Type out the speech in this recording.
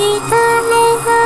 れば